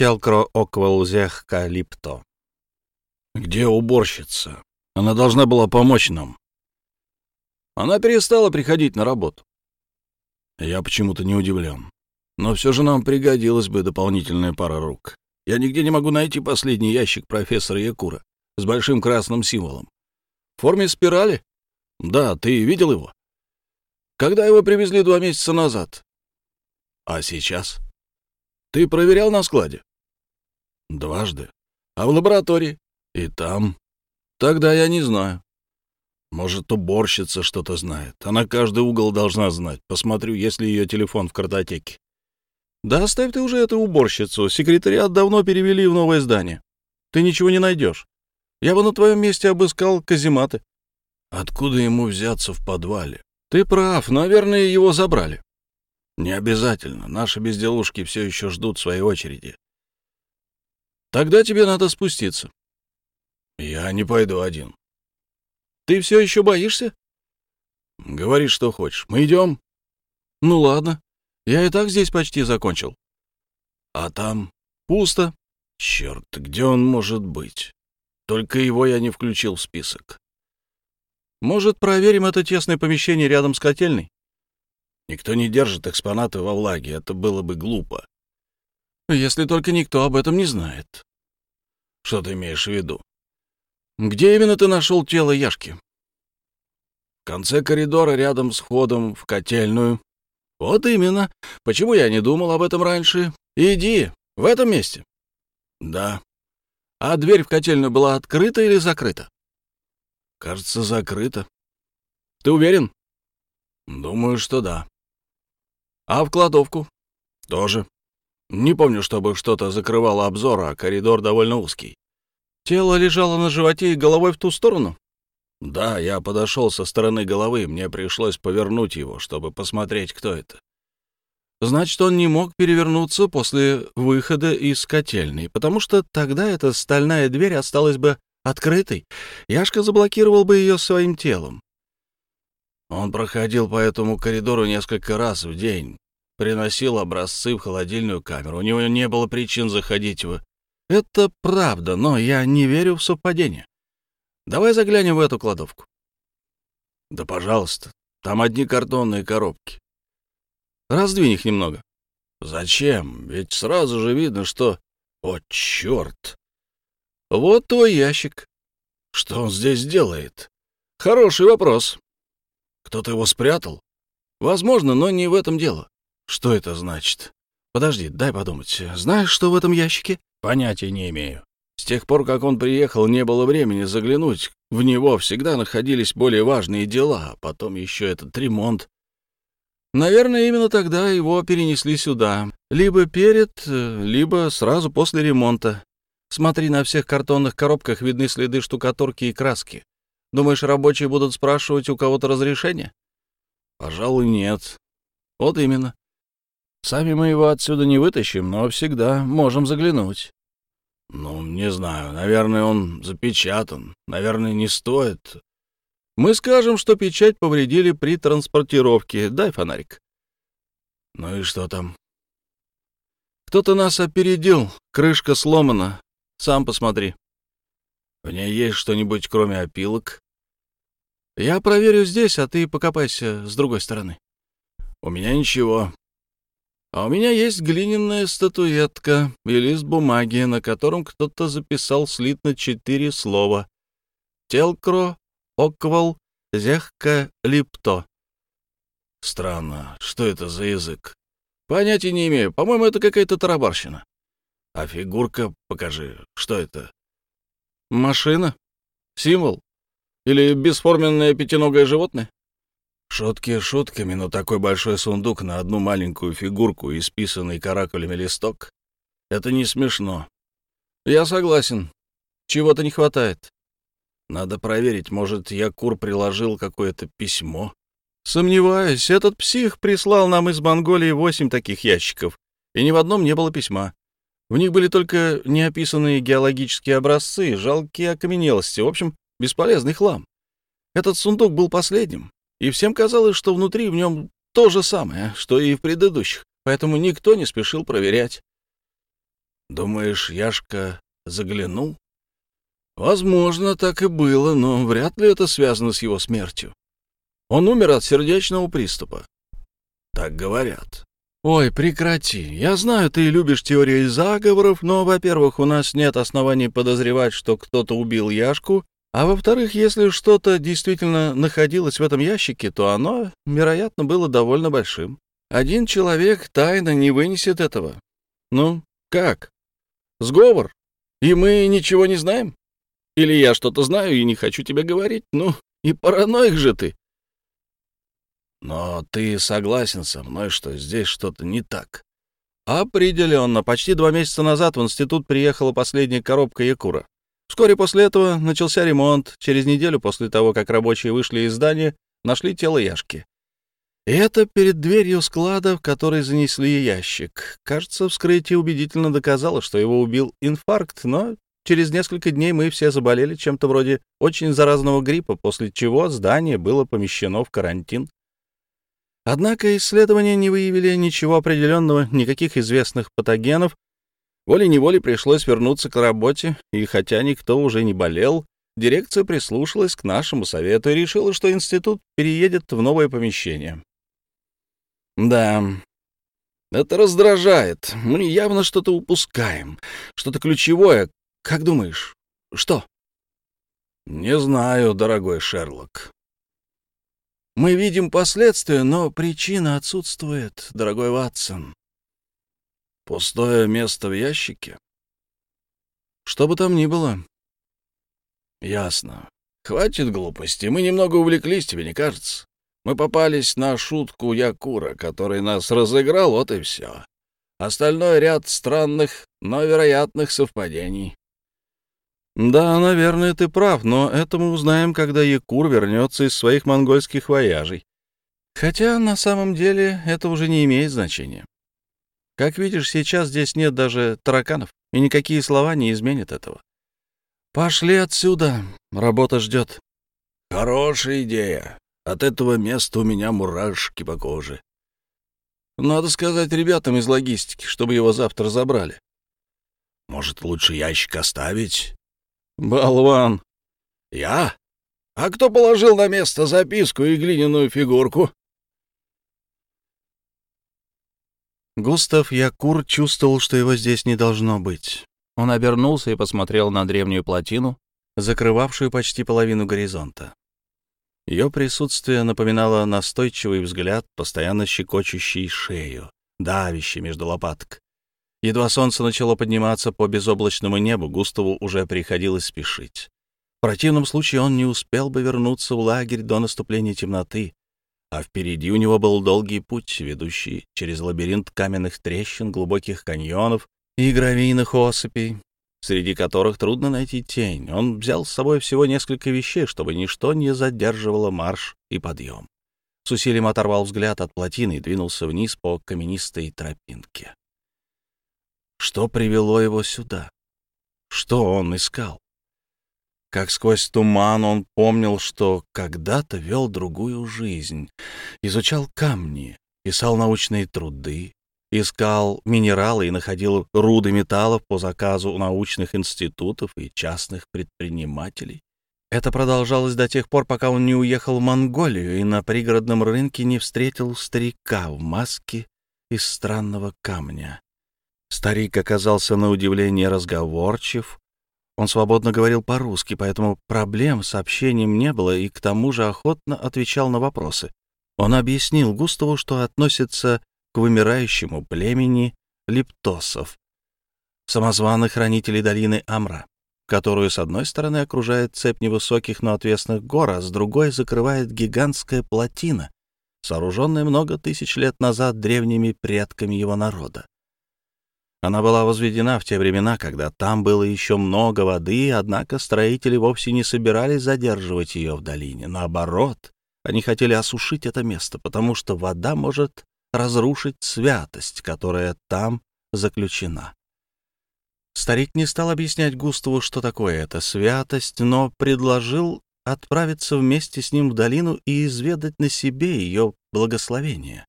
Телкро Оквелзех Калипто. «Где уборщица? Она должна была помочь нам». Она перестала приходить на работу. Я почему-то не удивлен. Но все же нам пригодилась бы дополнительная пара рук. Я нигде не могу найти последний ящик профессора Якура с большим красным символом. В форме спирали? Да, ты видел его? Когда его привезли два месяца назад? А сейчас? Ты проверял на складе? Дважды. А в лаборатории? И там? Тогда я не знаю. Может, уборщица что-то знает. Она каждый угол должна знать. Посмотрю, есть ли ее телефон в картотеке. Да оставь ты уже эту уборщицу. Секретариат давно перевели в новое здание. Ты ничего не найдешь. Я бы на твоем месте обыскал казематы. Откуда ему взяться в подвале? Ты прав, наверное, его забрали. Не обязательно. Наши безделушки все еще ждут своей очереди. Тогда тебе надо спуститься. Я не пойду один. Ты все еще боишься? Говори, что хочешь. Мы идем? Ну ладно. Я и так здесь почти закончил. А там? Пусто. Черт, где он может быть? Только его я не включил в список. Может, проверим это тесное помещение рядом с котельной? Никто не держит экспонаты во влаге, это было бы глупо. Если только никто об этом не знает. Что ты имеешь в виду? Где именно ты нашел тело Яшки? В конце коридора рядом с входом в котельную. Вот именно. Почему я не думал об этом раньше? Иди, в этом месте. Да. А дверь в котельную была открыта или закрыта? Кажется, закрыта. Ты уверен? Думаю, что да. А в кладовку? Тоже. Не помню, чтобы что-то закрывало обзор, а коридор довольно узкий. Тело лежало на животе и головой в ту сторону? Да, я подошел со стороны головы, мне пришлось повернуть его, чтобы посмотреть, кто это. Значит, он не мог перевернуться после выхода из котельной, потому что тогда эта стальная дверь осталась бы открытой. Яшка заблокировал бы ее своим телом. Он проходил по этому коридору несколько раз в день, приносил образцы в холодильную камеру. У него не было причин заходить в... Это правда, но я не верю в совпадение. Давай заглянем в эту кладовку. Да, пожалуйста. Там одни картонные коробки. Раздвинь их немного. Зачем? Ведь сразу же видно, что... О, черт! Вот твой ящик. Что он здесь делает? Хороший вопрос. Кто-то его спрятал? Возможно, но не в этом дело. Что это значит? Подожди, дай подумать. Знаешь, что в этом ящике? Понятия не имею. С тех пор, как он приехал, не было времени заглянуть. В него всегда находились более важные дела, а потом еще этот ремонт. Наверное, именно тогда его перенесли сюда. Либо перед, либо сразу после ремонта. Смотри, на всех картонных коробках видны следы штукатурки и краски. Думаешь, рабочие будут спрашивать у кого-то разрешение? Пожалуй, нет. Вот именно. Сами мы его отсюда не вытащим, но всегда можем заглянуть. Ну, не знаю. Наверное, он запечатан. Наверное, не стоит. Мы скажем, что печать повредили при транспортировке. Дай фонарик. Ну и что там? Кто-то нас опередил. Крышка сломана. Сам посмотри. В ней есть что-нибудь, кроме опилок? Я проверю здесь, а ты покопайся с другой стороны. У меня ничего. А у меня есть глиняная статуэтка и лист бумаги, на котором кто-то записал слитно четыре слова. Телкро, оквал, зехка, липто. Странно. Что это за язык? Понятия не имею. По-моему, это какая-то тарабарщина. А фигурка, покажи, что это? Машина? Символ? Или бесформенное пятиногое животное? Шутки шутками, но такой большой сундук на одну маленькую фигурку, исписанный каракулями листок — это не смешно. Я согласен. Чего-то не хватает. Надо проверить, может, Якур приложил какое-то письмо. Сомневаюсь, этот псих прислал нам из Монголии восемь таких ящиков, и ни в одном не было письма. В них были только неописанные геологические образцы, жалкие окаменелости, в общем, бесполезный хлам. Этот сундук был последним, и всем казалось, что внутри в нем то же самое, что и в предыдущих, поэтому никто не спешил проверять. Думаешь, Яшка заглянул? Возможно, так и было, но вряд ли это связано с его смертью. Он умер от сердечного приступа. Так говорят. Ой, прекрати. Я знаю, ты любишь теории заговоров, но, во-первых, у нас нет оснований подозревать, что кто-то убил Яшку, а во-вторых, если что-то действительно находилось в этом ящике, то оно, вероятно, было довольно большим. Один человек тайно не вынесет этого. Ну, как? Сговор? И мы ничего не знаем? Или я что-то знаю и не хочу тебе говорить? Ну, и параноик же ты. Но ты согласен со мной, что здесь что-то не так? Определенно. Почти два месяца назад в институт приехала последняя коробка Якура. Вскоре после этого начался ремонт. Через неделю после того, как рабочие вышли из здания, нашли тело Яшки. И это перед дверью склада, в который занесли ящик. Кажется, вскрытие убедительно доказало, что его убил инфаркт, но через несколько дней мы все заболели чем-то вроде очень заразного гриппа, после чего здание было помещено в карантин. Однако исследования не выявили ничего определенного, никаких известных патогенов. Волей-неволей пришлось вернуться к работе, и хотя никто уже не болел, дирекция прислушалась к нашему совету и решила, что институт переедет в новое помещение. Да, это раздражает. Мы явно что-то упускаем, что-то ключевое. Как думаешь, что? Не знаю, дорогой Шерлок. Мы видим последствия, но причина отсутствует, дорогой Ватсон. Пустое место в ящике? Что бы там ни было. Ясно. Хватит глупости. Мы немного увлеклись, тебе не кажется? Мы попались на шутку Якура, который нас разыграл, вот и все. Остальной ряд странных, но вероятных совпадений. «Да, наверное, ты прав, но это мы узнаем, когда Якур вернется из своих монгольских вояжей. Хотя на самом деле это уже не имеет значения. Как видишь, сейчас здесь нет даже тараканов, и никакие слова не изменят этого. Пошли отсюда, работа ждет». «Хорошая идея. От этого места у меня мурашки по коже. Надо сказать ребятам из логистики, чтобы его завтра забрали. Может, лучше ящик оставить? «Болван!» «Я? А кто положил на место записку и глиняную фигурку?» Густав Якур чувствовал, что его здесь не должно быть. Он обернулся и посмотрел на древнюю плотину, закрывавшую почти половину горизонта. Ее присутствие напоминало настойчивый взгляд, постоянно щекочущий шею, давящий между лопаток. Едва солнце начало подниматься по безоблачному небу, Густаву уже приходилось спешить. В противном случае он не успел бы вернуться в лагерь до наступления темноты, а впереди у него был долгий путь, ведущий через лабиринт каменных трещин, глубоких каньонов и гравийных осыпей, среди которых трудно найти тень. Он взял с собой всего несколько вещей, чтобы ничто не задерживало марш и подъем. С усилием оторвал взгляд от плотины и двинулся вниз по каменистой тропинке. Что привело его сюда? Что он искал? Как сквозь туман он помнил, что когда-то вел другую жизнь, изучал камни, писал научные труды, искал минералы и находил руды металлов по заказу научных институтов и частных предпринимателей. Это продолжалось до тех пор, пока он не уехал в Монголию и на пригородном рынке не встретил старика в маске из странного камня. Старик оказался на удивление разговорчив. Он свободно говорил по-русски, поэтому проблем с общением не было и к тому же охотно отвечал на вопросы. Он объяснил Густаву, что относится к вымирающему племени липтосов, самозваных хранителей долины Амра, которую с одной стороны окружает цепь невысоких, но отвесных гор, а с другой закрывает гигантская плотина, сооруженная много тысяч лет назад древними предками его народа. Она была возведена в те времена, когда там было еще много воды, однако строители вовсе не собирались задерживать ее в долине. Наоборот, они хотели осушить это место, потому что вода может разрушить святость, которая там заключена. Старик не стал объяснять Густаву, что такое эта святость, но предложил отправиться вместе с ним в долину и изведать на себе ее благословение.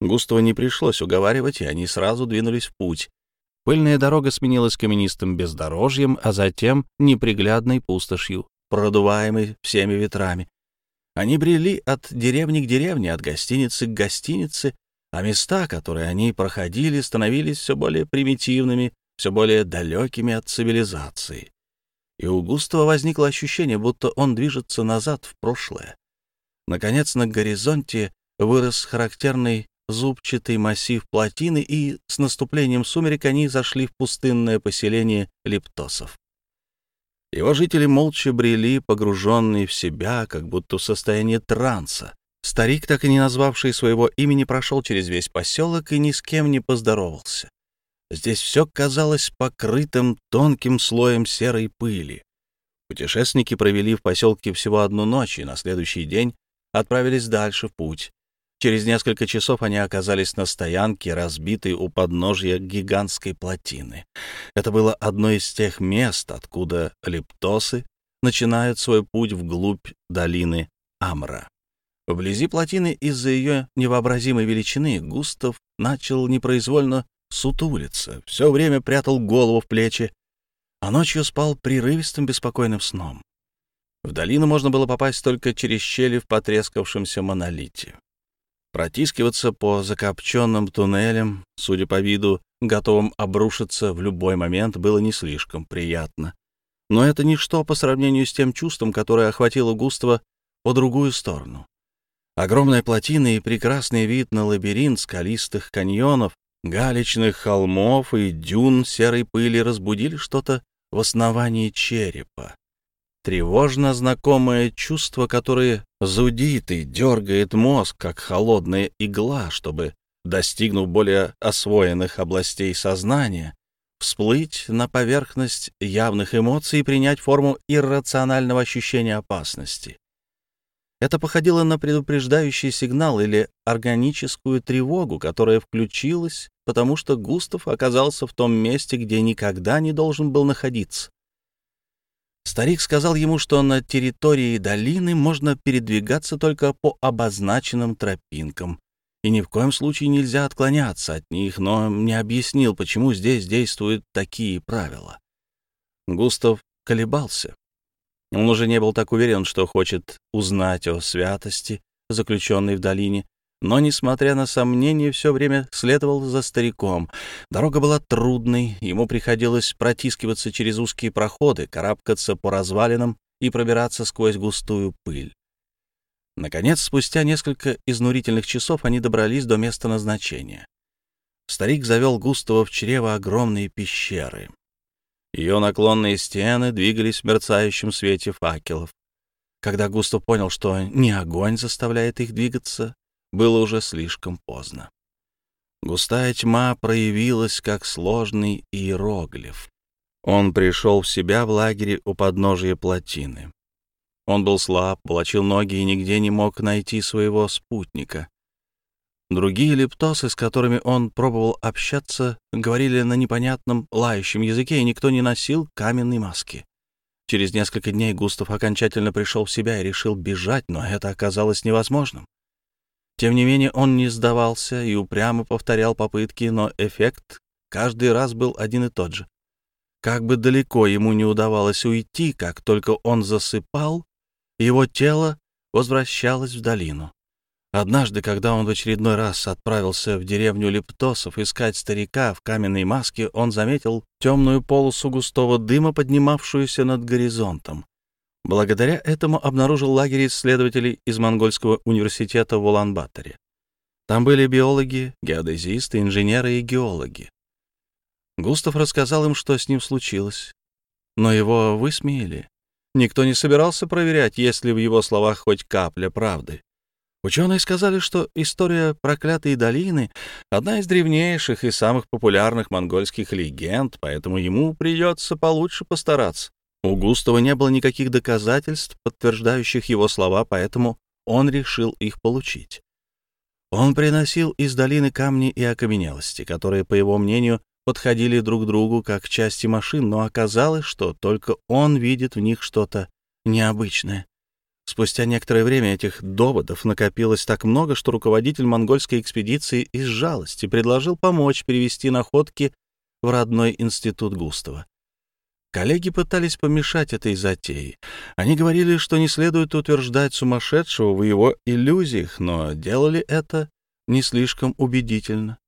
Густаву не пришлось уговаривать, и они сразу двинулись в путь. Пыльная дорога сменилась каменистым бездорожьем, а затем неприглядной пустошью, продуваемой всеми ветрами. Они брели от деревни к деревне, от гостиницы к гостинице, а места, которые они проходили, становились все более примитивными, все более далекими от цивилизации. И у Густава возникло ощущение, будто он движется назад в прошлое. Наконец, на горизонте вырос характерный зубчатый массив плотины, и с наступлением сумерек они зашли в пустынное поселение лептосов. Его жители молча брели, погруженные в себя, как будто в состоянии транса. Старик, так и не назвавший своего имени, прошел через весь поселок и ни с кем не поздоровался. Здесь все казалось покрытым тонким слоем серой пыли. Путешественники провели в поселке всего одну ночь и на следующий день отправились дальше в путь. Через несколько часов они оказались на стоянке, разбитой у подножья гигантской плотины. Это было одно из тех мест, откуда лептосы начинают свой путь вглубь долины Амра. Вблизи плотины из-за ее невообразимой величины Густав начал непроизвольно сутулиться, все время прятал голову в плечи, а ночью спал прерывистым беспокойным сном. В долину можно было попасть только через щели в потрескавшемся монолите. Протискиваться по закопченным туннелям, судя по виду, готовым обрушиться в любой момент, было не слишком приятно. Но это ничто по сравнению с тем чувством, которое охватило Густава по другую сторону. Огромная плотина и прекрасный вид на лабиринт скалистых каньонов, галечных холмов и дюн серой пыли разбудили что-то в основании черепа. Тревожно знакомое чувство, которое зудит и дергает мозг, как холодная игла, чтобы, достигнув более освоенных областей сознания, всплыть на поверхность явных эмоций и принять форму иррационального ощущения опасности. Это походило на предупреждающий сигнал или органическую тревогу, которая включилась, потому что Густав оказался в том месте, где никогда не должен был находиться. Старик сказал ему, что на территории долины можно передвигаться только по обозначенным тропинкам, и ни в коем случае нельзя отклоняться от них, но не объяснил, почему здесь действуют такие правила. Густав колебался. Он уже не был так уверен, что хочет узнать о святости, заключенной в долине, но, несмотря на сомнения, все время следовал за стариком. Дорога была трудной, ему приходилось протискиваться через узкие проходы, карабкаться по развалинам и пробираться сквозь густую пыль. Наконец, спустя несколько изнурительных часов они добрались до места назначения. Старик завел Густава в чрево огромные пещеры. Ее наклонные стены двигались в мерцающем свете факелов. Когда Густав понял, что не огонь заставляет их двигаться, было уже слишком поздно. Густая тьма проявилась как сложный иероглиф. Он пришел в себя в лагере у подножия плотины. Он был слаб, волочил ноги и нигде не мог найти своего спутника. Другие лептосы, с которыми он пробовал общаться, говорили на непонятном лающем языке, и никто не носил каменной маски. Через несколько дней Густав окончательно пришел в себя и решил бежать, но это оказалось невозможным. Тем не менее, он не сдавался и упрямо повторял попытки, но эффект каждый раз был один и тот же. Как бы далеко ему не удавалось уйти, как только он засыпал, его тело возвращалось в долину. Однажды, когда он в очередной раз отправился в деревню Лептосов искать старика в каменной маске, он заметил темную полосу густого дыма, поднимавшуюся над горизонтом. Благодаря этому обнаружил лагерь исследователей из Монгольского университета в Улан-Баторе. Там были биологи, геодезисты, инженеры и геологи. Густав рассказал им, что с ним случилось. Но его высмеяли. Никто не собирался проверять, есть ли в его словах хоть капля правды. Ученые сказали, что история проклятой долины — одна из древнейших и самых популярных монгольских легенд, поэтому ему придется получше постараться. У Густава не было никаких доказательств, подтверждающих его слова, поэтому он решил их получить. Он приносил из долины камни и окаменелости, которые, по его мнению, подходили друг к другу как части машин, но оказалось, что только он видит в них что-то необычное. Спустя некоторое время этих доводов накопилось так много, что руководитель монгольской экспедиции из жалости предложил помочь перевести находки в родной институт Густава. Коллеги пытались помешать этой затее. Они говорили, что не следует утверждать сумасшедшего в его иллюзиях, но делали это не слишком убедительно.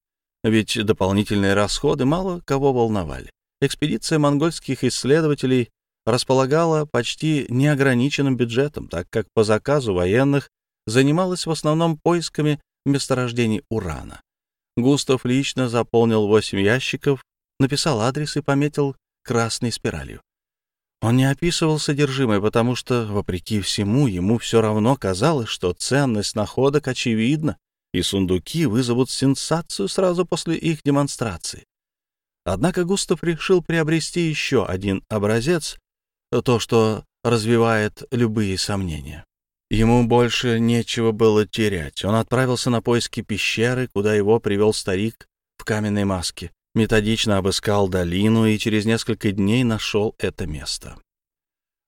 Ведь дополнительные расходы мало кого волновали. Экспедиция монгольских исследователей располагала почти неограниченным бюджетом, так как по заказу военных занималась в основном поисками месторождений урана. Густав лично заполнил восемь ящиков, написал адрес и пометил красной спиралью. Он не описывал содержимое, потому что, вопреки всему, ему все равно казалось, что ценность находок очевидна, и сундуки вызовут сенсацию сразу после их демонстрации. Однако Густав решил приобрести еще один образец, то, что развивает любые сомнения. Ему больше нечего было терять. Он отправился на поиски пещеры, куда его привел старик в каменной маске, методично обыскал долину и через несколько дней нашел это место.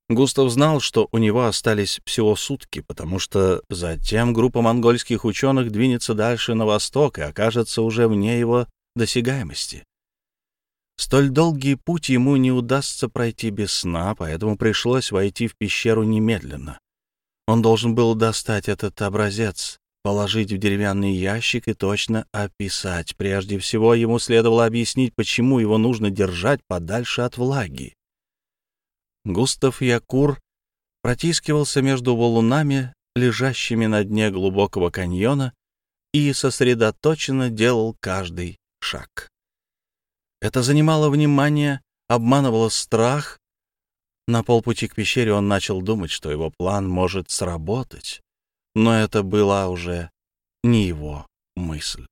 Густав знал, что у него остались всего сутки, потому что затем группа монгольских ученых двинется дальше на восток и окажется уже вне его досягаемости. Столь долгий путь ему не удастся пройти без сна, поэтому пришлось войти в пещеру немедленно. Он должен был достать этот образец, положить в деревянный ящик и точно описать. Прежде всего, ему следовало объяснить, почему его нужно держать подальше от влаги. Густав Якур протискивался между валунами, лежащими на дне глубокого каньона, и сосредоточенно делал каждый шаг. Это занимало внимание, обманывало страх. На полпути к пещере он начал думать, что его план может сработать, но это была уже не его мысль.